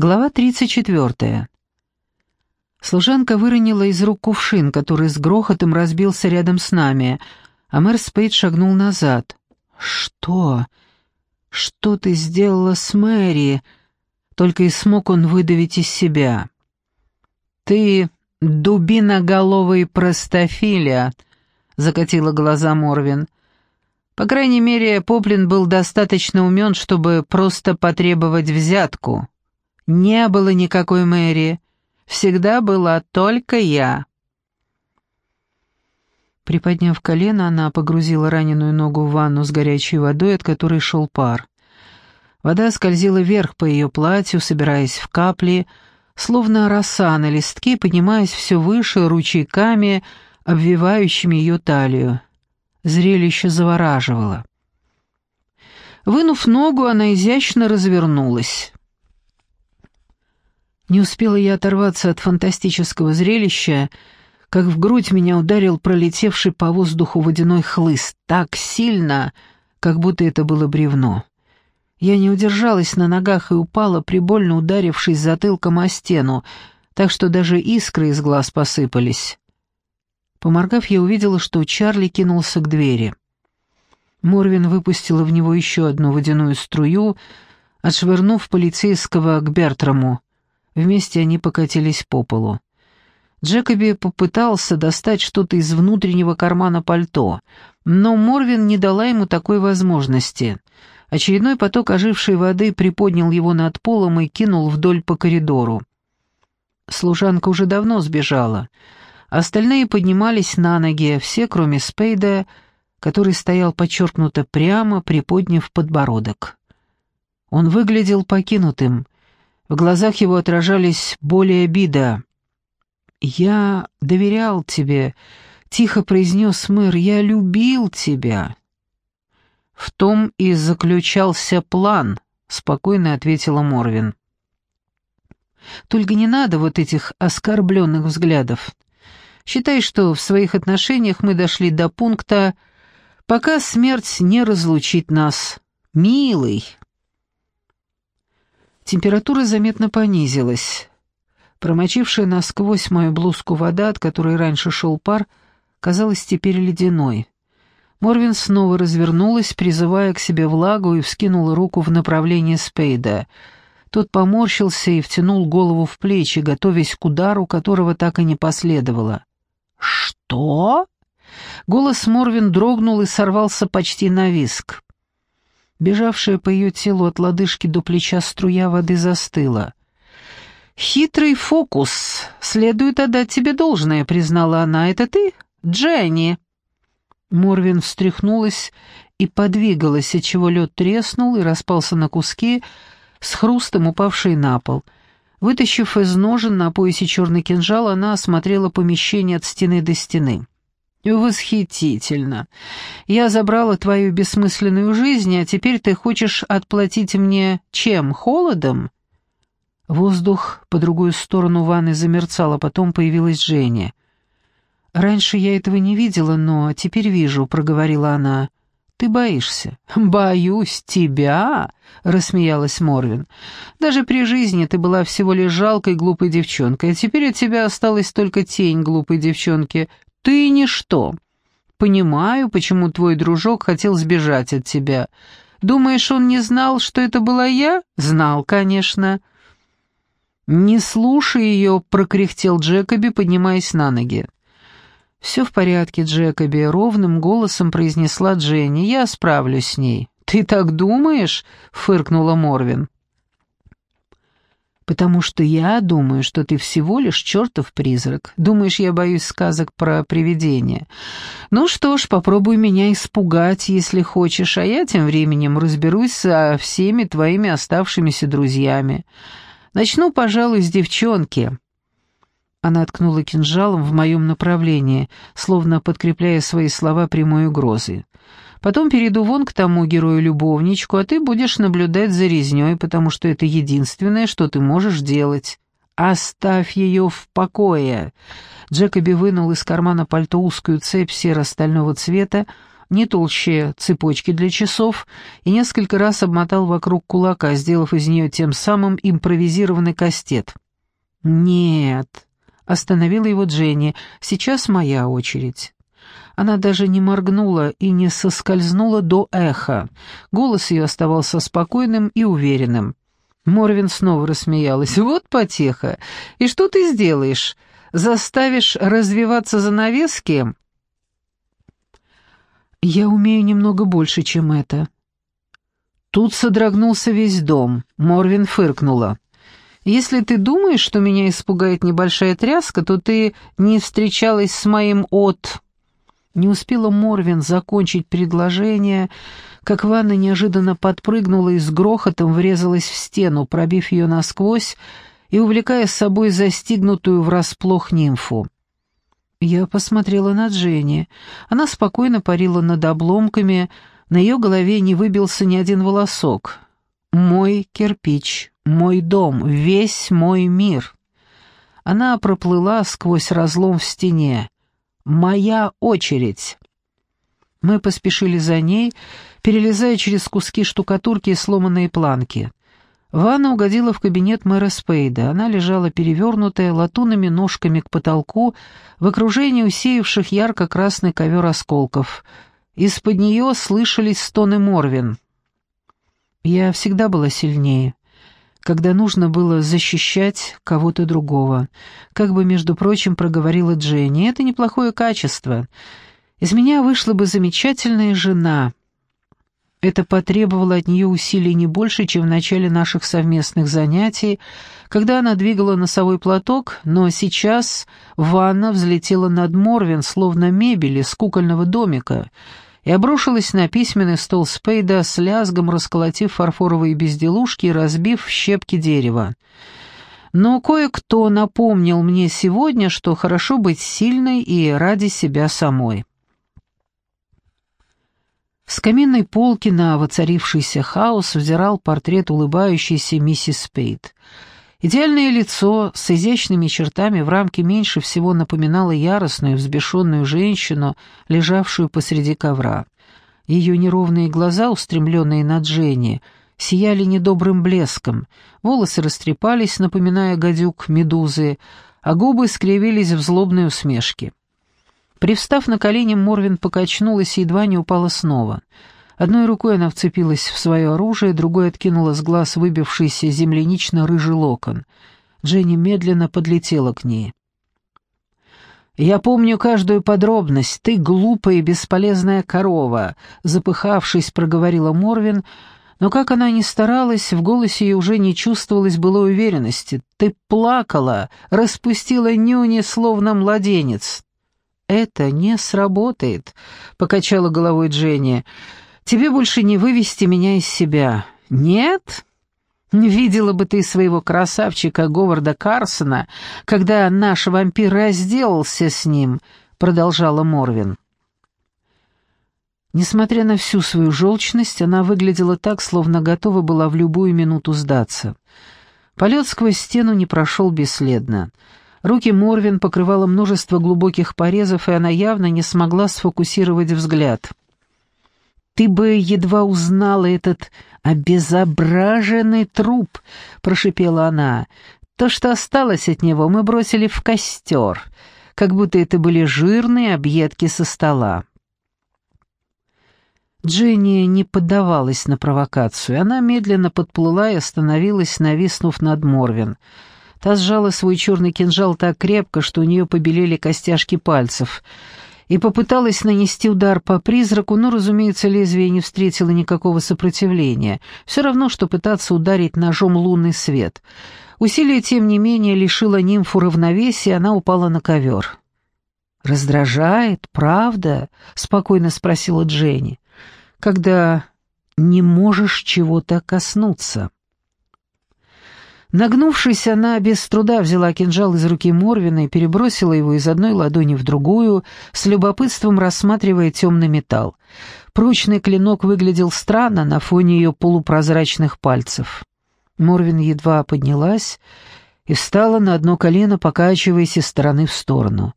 Глава 34. Служанка выронила из рук кувшин, который с грохотом разбился рядом с нами, а мэр Спейд шагнул назад. «Что? Что ты сделала с Мэри?» Только и смог он выдавить из себя. «Ты дубиноголовый простофиля», — закатила глаза Морвин. «По крайней мере, Поплин был достаточно умен, чтобы просто потребовать взятку». Не было никакой Мэри. Всегда была только я. Приподняв колено, она погрузила раненую ногу в ванну с горячей водой, от которой шел пар. Вода скользила вверх по ее платью, собираясь в капли, словно роса на листке, поднимаясь все выше ручейками, обвивающими ее талию. Зрелище завораживало. Вынув ногу, она изящно развернулась. Не успела я оторваться от фантастического зрелища, как в грудь меня ударил пролетевший по воздуху водяной хлыст так сильно, как будто это было бревно. Я не удержалась на ногах и упала, прибольно ударившись затылком о стену, так что даже искры из глаз посыпались. Поморгав, я увидела, что Чарли кинулся к двери. Морвин выпустила в него еще одну водяную струю, отшвырнув полицейского к Бертраму. Вместе они покатились по полу. Джекоби попытался достать что-то из внутреннего кармана пальто, но Морвин не дала ему такой возможности. Очередной поток ожившей воды приподнял его над полом и кинул вдоль по коридору. Служанка уже давно сбежала. Остальные поднимались на ноги, все, кроме Спейда, который стоял подчеркнуто прямо, приподняв подбородок. Он выглядел покинутым — в глазах его отражались боль и обида. «Я доверял тебе», — тихо произнес мэр, — «я любил тебя». «В том и заключался план», — спокойно ответила Морвин. «Только не надо вот этих оскорбленных взглядов. Считай, что в своих отношениях мы дошли до пункта, пока смерть не разлучит нас. Милый». Температура заметно понизилась. Промочившая насквозь мою блузку вода, от которой раньше шел пар, казалась теперь ледяной. Морвин снова развернулась, призывая к себе влагу, и вскинула руку в направлении Спейда. Тот поморщился и втянул голову в плечи, готовясь к удару, которого так и не последовало. «Что?» Голос Морвин дрогнул и сорвался почти на виск. Бежавшая по ее телу от лодыжки до плеча струя воды застыла. «Хитрый фокус. Следует отдать тебе должное», — признала она. «Это ты, Дженни?» Морвин встряхнулась и подвигалась, отчего лед треснул и распался на куски, с хрустом упавшие на пол. Вытащив из ножен на поясе черный кинжал, она осмотрела помещение от стены до стены. «Восхитительно. Я забрала твою бессмысленную жизнь, а теперь ты хочешь отплатить мне чем? Холодом?» Воздух по другую сторону ванны замерцал, а потом появилась Женя. «Раньше я этого не видела, но теперь вижу», — проговорила она. «Ты боишься?» «Боюсь тебя», — рассмеялась Морвин. «Даже при жизни ты была всего лишь жалкой глупой девчонкой, а теперь от тебя осталась только тень глупой девчонки, ты ничто. Понимаю, почему твой дружок хотел сбежать от тебя. Думаешь, он не знал, что это была я? Знал, конечно. Не слушай ее, прокряхтел Джекоби, поднимаясь на ноги. «Все в порядке, Джекоби», — ровным голосом произнесла Дженни. «Я справлюсь с ней». «Ты так думаешь?» — фыркнула Морвин потому что я думаю, что ты всего лишь чертов призрак. Думаешь, я боюсь сказок про привидения? Ну что ж, попробуй меня испугать, если хочешь, а я тем временем разберусь со всеми твоими оставшимися друзьями. Начну, пожалуй, с девчонки». Она ткнула кинжалом в моем направлении, словно подкрепляя свои слова прямой угрозой. Потом перейду вон к тому герою-любовничку, а ты будешь наблюдать за резнёй, потому что это единственное, что ты можешь делать. Оставь ее в покое!» Джекоби вынул из кармана пальто узкую цепь серо-стального цвета, не толще цепочки для часов, и несколько раз обмотал вокруг кулака, сделав из нее тем самым импровизированный кастет. «Нет», — остановила его Дженни, — «сейчас моя очередь». Она даже не моргнула и не соскользнула до эха. Голос ее оставался спокойным и уверенным. Морвин снова рассмеялась. «Вот потеха! И что ты сделаешь? Заставишь развиваться занавески?» «Я умею немного больше, чем это». Тут содрогнулся весь дом. Морвин фыркнула. «Если ты думаешь, что меня испугает небольшая тряска, то ты не встречалась с моим от...» Не успела Морвин закончить предложение, как ванна неожиданно подпрыгнула и с грохотом врезалась в стену, пробив ее насквозь и увлекая с собой застигнутую врасплох нимфу. Я посмотрела на Дженни. Она спокойно парила над обломками, на ее голове не выбился ни один волосок. «Мой кирпич, мой дом, весь мой мир». Она проплыла сквозь разлом в стене. «Моя очередь!» Мы поспешили за ней, перелезая через куски штукатурки и сломанные планки. Ванна угодила в кабинет мэра Спейда. Она лежала перевернутая, латунными ножками к потолку, в окружении усеявших ярко-красный ковер осколков. Из-под нее слышались стоны Морвин. Я всегда была сильнее когда нужно было защищать кого-то другого. Как бы, между прочим, проговорила Дженни, это неплохое качество. Из меня вышла бы замечательная жена. Это потребовало от нее усилий не больше, чем в начале наших совместных занятий, когда она двигала носовой платок, но сейчас ванна взлетела над Морвин, словно мебель из кукольного домика — и обрушилась на письменный стол Спейда с лязгом, расколотив фарфоровые безделушки и разбив щепки дерева. Но кое-кто напомнил мне сегодня, что хорошо быть сильной и ради себя самой. С каминной полки на воцарившийся хаос взирал портрет улыбающейся миссис Спейд — Идеальное лицо с изящными чертами в рамке меньше всего напоминало яростную, взбешенную женщину, лежавшую посреди ковра. Ее неровные глаза, устремленные на Дженни, сияли недобрым блеском, волосы растрепались, напоминая гадюк медузы, а губы скривились в злобной усмешке. Привстав на колени, Морвин покачнулась и едва не упала снова — Одной рукой она вцепилась в свое оружие, другой откинула с глаз выбившийся землянично-рыжий локон. Дженни медленно подлетела к ней. «Я помню каждую подробность. Ты глупая и бесполезная корова», — запыхавшись, проговорила Морвин, но как она ни старалась, в голосе ее уже не чувствовалось былой уверенности. «Ты плакала, распустила нюни, словно младенец». «Это не сработает», — покачала головой Дженни. Тебе больше не вывести меня из себя. Нет? Видела бы ты своего красавчика Говарда Карсона, когда наш вампир разделался с ним, продолжала Морвин. Несмотря на всю свою желчность, она выглядела так, словно готова была в любую минуту сдаться. Полет сквозь стену не прошел бесследно. Руки Морвин покрывало множество глубоких порезов, и она явно не смогла сфокусировать взгляд. Ты бы едва узнала этот обезображенный труп, прошипела она. То, что осталось от него, мы бросили в костер, как будто это были жирные объедки со стола. Дженни не поддавалась на провокацию. Она медленно подплыла и остановилась, нависнув над Морвин. Та сжала свой черный кинжал так крепко, что у нее побелели костяшки пальцев — и попыталась нанести удар по призраку, но, разумеется, лезвие не встретило никакого сопротивления. Все равно, что пытаться ударить ножом лунный свет. Усилие, тем не менее, лишило нимфу равновесия, и она упала на ковер. «Раздражает, правда?» — спокойно спросила Дженни. «Когда не можешь чего-то коснуться». Нагнувшись, она без труда взяла кинжал из руки Морвина и перебросила его из одной ладони в другую, с любопытством рассматривая темный металл. Прочный клинок выглядел странно на фоне ее полупрозрачных пальцев. Морвин едва поднялась и встала на одно колено, покачиваясь из стороны в сторону.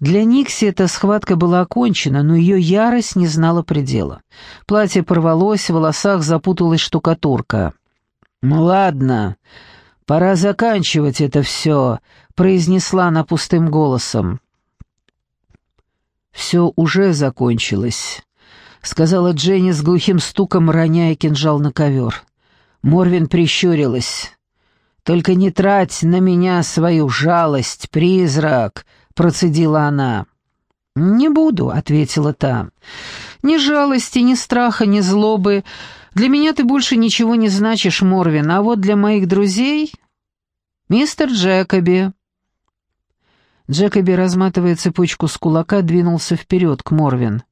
Для Никси эта схватка была окончена, но ее ярость не знала предела. Платье порвалось, в волосах запуталась штукатурка. «Ну ладно, пора заканчивать это все», — произнесла она пустым голосом. «Все уже закончилось», — сказала Дженни с глухим стуком, роняя кинжал на ковер. Морвин прищурилась. «Только не трать на меня свою жалость, призрак!» — процедила она. «Не буду», — ответила та. «Ни жалости, ни страха, ни злобы. Для меня ты больше ничего не значишь, Морвин, а вот для моих друзей...» «Мистер Джекоби». Джекоби, разматывая цепочку с кулака, двинулся вперед к Морвин.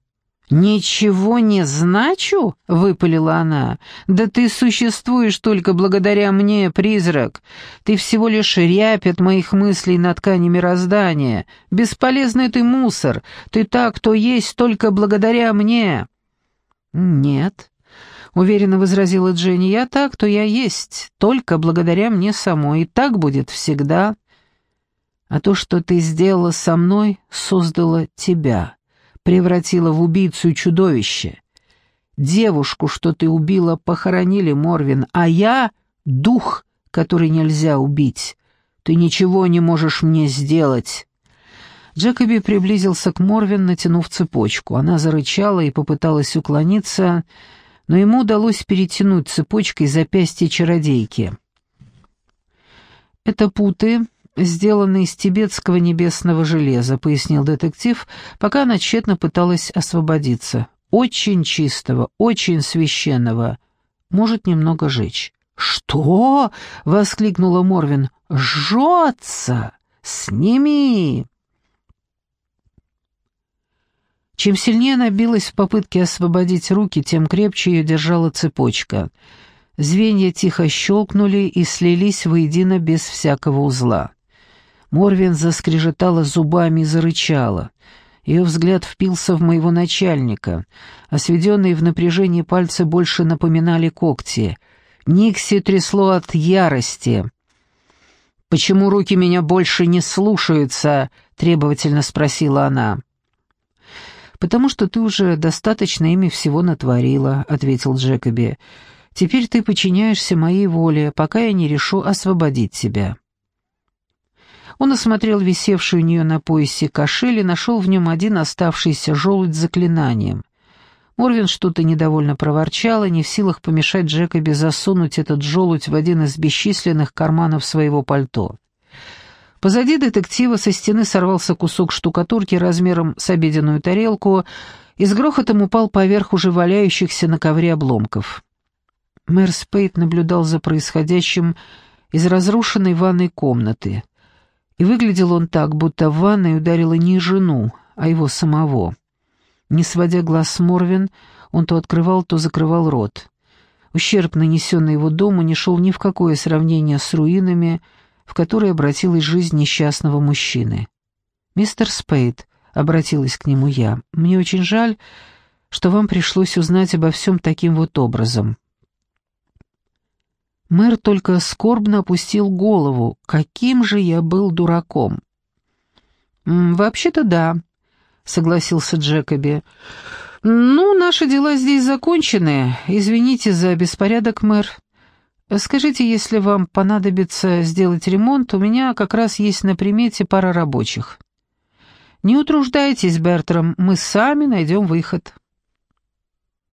«Ничего не значу?» — выпалила она. «Да ты существуешь только благодаря мне, призрак. Ты всего лишь рябь от моих мыслей на ткани мироздания. Бесполезный ты мусор. Ты так, кто есть, только благодаря мне». «Нет», — уверенно возразила Дженни, — «я так, кто я есть, только благодаря мне самой, и так будет всегда. А то, что ты сделала со мной, создало тебя» превратила в убийцу чудовище. Девушку, что ты убила, похоронили, Морвин, а я — дух, который нельзя убить. Ты ничего не можешь мне сделать». Джекоби приблизился к Морвин, натянув цепочку. Она зарычала и попыталась уклониться, но ему удалось перетянуть цепочкой запястье чародейки. «Это путы, сделанный из тибетского небесного железа», — пояснил детектив, пока она тщетно пыталась освободиться. «Очень чистого, очень священного. Может немного жечь». «Что?» — воскликнула Морвин. «Жжется! Сними!» Чем сильнее она билась в попытке освободить руки, тем крепче ее держала цепочка. Звенья тихо щелкнули и слились воедино без всякого узла. Морвин заскрежетала зубами и зарычала. Ее взгляд впился в моего начальника, а сведенные в напряжении пальцы больше напоминали когти. Никси трясло от ярости. «Почему руки меня больше не слушаются?» — требовательно спросила она. «Потому что ты уже достаточно ими всего натворила», — ответил Джекоби. «Теперь ты подчиняешься моей воле, пока я не решу освободить тебя». Он осмотрел висевший у нее на поясе кошель и нашел в нем один оставшийся желудь с заклинанием. Морвин что-то недовольно проворчала, не в силах помешать Джекоби засунуть этот желудь в один из бесчисленных карманов своего пальто. Позади детектива со стены сорвался кусок штукатурки размером с обеденную тарелку и с грохотом упал поверх уже валяющихся на ковре обломков. Мэр Спейт наблюдал за происходящим из разрушенной ванной комнаты. И выглядел он так, будто в ванной ударила не жену, а его самого. Не сводя глаз с Морвин, он то открывал, то закрывал рот. Ущерб, нанесенный его дому, не шел ни в какое сравнение с руинами, в которые обратилась жизнь несчастного мужчины. «Мистер Спейд», — обратилась к нему я, — «мне очень жаль, что вам пришлось узнать обо всем таким вот образом. Мэр только скорбно опустил голову. Каким же я был дураком. «Вообще-то да», — согласился Джекоби. «Ну, наши дела здесь закончены. Извините за беспорядок, мэр. Скажите, если вам понадобится сделать ремонт, у меня как раз есть на примете пара рабочих. Не утруждайтесь, Бертрам, мы сами найдем выход».